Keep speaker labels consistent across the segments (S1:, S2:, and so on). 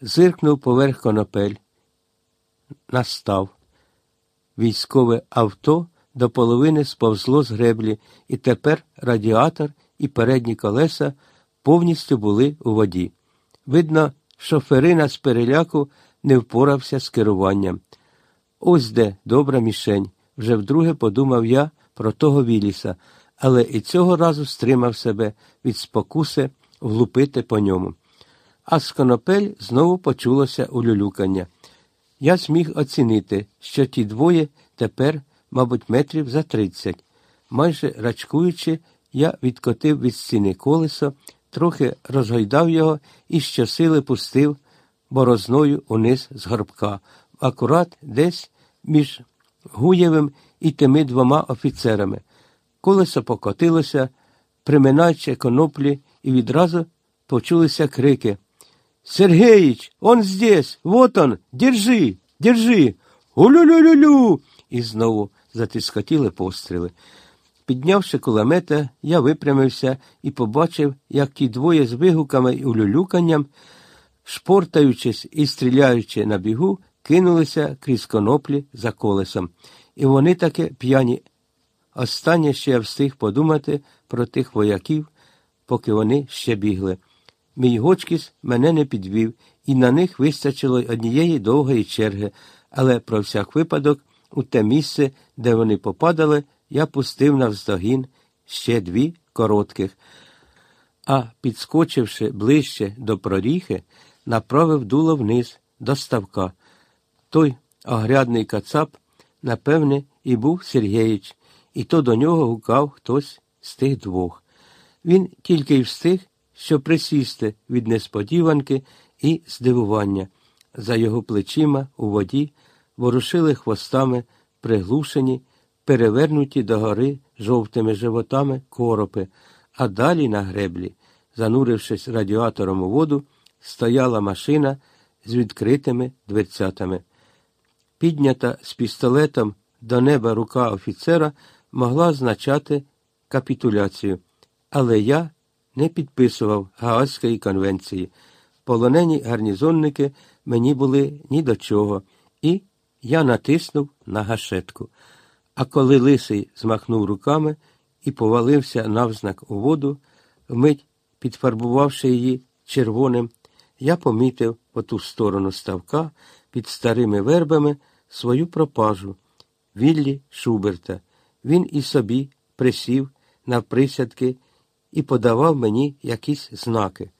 S1: зиркнув поверх конопель, настав. Військове авто до половини сповзло з греблі, і тепер радіатор і передні колеса повністю були у воді. Видно, шоферина з переляку не впорався з керуванням. Ось де добра мішень. Вже вдруге подумав я про того Віліса, але і цього разу стримав себе від спокуси влупити по ньому. А з конопель знову почулося улюлюкання. Я зміг оцінити, що ті двоє тепер, мабуть, метрів за тридцять. Майже рачкуючи, я відкотив від стіни колесо, трохи розгойдав його і щосили пустив борозною униз з горбка, акурат десь між Гуєвим і тими двома офіцерами. Колесо покотилося, приминаючи коноплі, і відразу почулися крики. Сергеич, он здесь, вот он, держи, держи. Улю-лю-лю-лю. І знову затискотіли постріли. Піднявши кулемета, я випрямився і побачив, як ті двоє з вигуками і улюлюканням, шпортаючись і стріляючи на бігу, кинулися крізь коноплі за колесом. І вони таки п'яні. Останнє ще я встиг подумати про тих вояків, поки вони ще бігли. Мій Гочкіс мене не підвів, і на них вистачило однієї довгої черги, але про всяк випадок у те місце, де вони попадали, я пустив навздогін ще дві коротких, а, підскочивши ближче до проріхи, направив дуло вниз до ставка. Той огрядний кацап, напевне, і був Сергеїч, і то до нього гукав хтось з тих двох. Він тільки й встиг, що присісти від несподіванки і здивування. За його плечима у воді ворушили хвостами приглушені, перевернуті догори жовтими животами коропи, а далі на греблі, занурившись радіатором у воду, стояла машина з відкритими дверцятами. Піднята з пістолетом до неба рука офіцера могла означати капітуляцію, але я не підписував Гаазької конвенції. Полонені гарнізонники мені були ні до чого, і я натиснув на гашетку. А коли лисий змахнув руками і повалився навзнак у воду, вмить підфарбувавши її червоним, я помітив по ту сторону ставка під старими вербами свою пропажу Віллі Шуберта. Він і собі присів на присядки і подавав мені якісь знаки.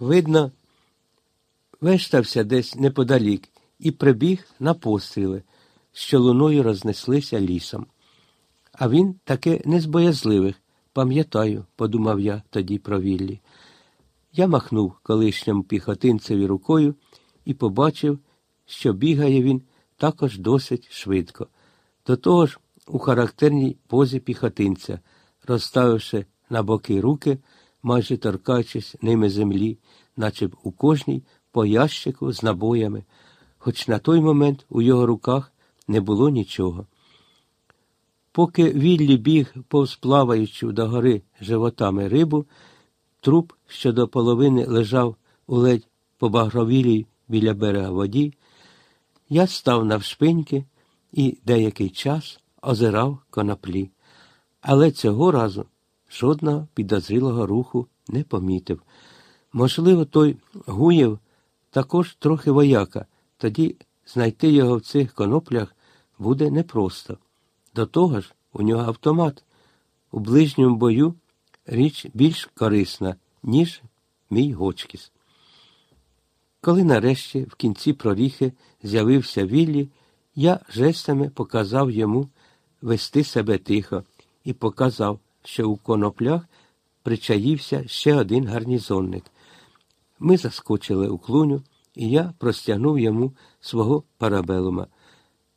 S1: Видно, вештався десь неподалік і прибіг на постріли, що луною рознеслися лісом. А він таки не з боязливих, пам'ятаю, подумав я тоді про Віллі. Я махнув колишньому піхотинцеві рукою і побачив, що бігає він також досить швидко. До того ж, у характерній позі піхотинця, розставивши на боки руки, майже торкаючись ними землі, наче б у кожній по ящику з набоями, хоч на той момент у його руках не було нічого. Поки Віллі біг, повз плаваючи до гори животами рибу, труп, що до половини лежав у ледь побагровілій біля берега воді, я став навшпиньки і деякий час озирав коноплі. Але цього разу жодного підозрілого руху не помітив. Можливо, той Гуєв також трохи вояка, тоді знайти його в цих коноплях буде непросто. До того ж, у нього автомат. У ближньому бою річ більш корисна, ніж мій Гочкіс. Коли нарешті в кінці проріхи з'явився Віллі, я жестами показав йому вести себе тихо і показав, що у коноплях причаївся ще один гарнізонник. Ми заскочили у клуню, і я простягнув йому свого парабелума.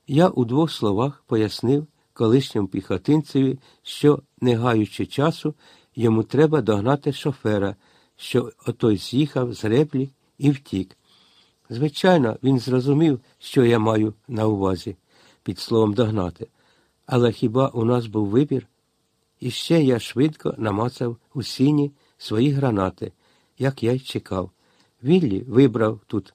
S1: Я у двох словах пояснив колишньому піхотинцеві, що, не гаючи часу, йому треба догнати шофера, що отой з'їхав з реплі і втік. Звичайно, він зрозумів, що я маю на увазі під словом догнати. Але хіба у нас був вибір? І ще я швидко намацав у сіні свої гранати, як я й чекав. Віллі вибрав тут